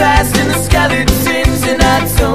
fast in the skeletons and I don't